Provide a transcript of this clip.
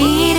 hancurkan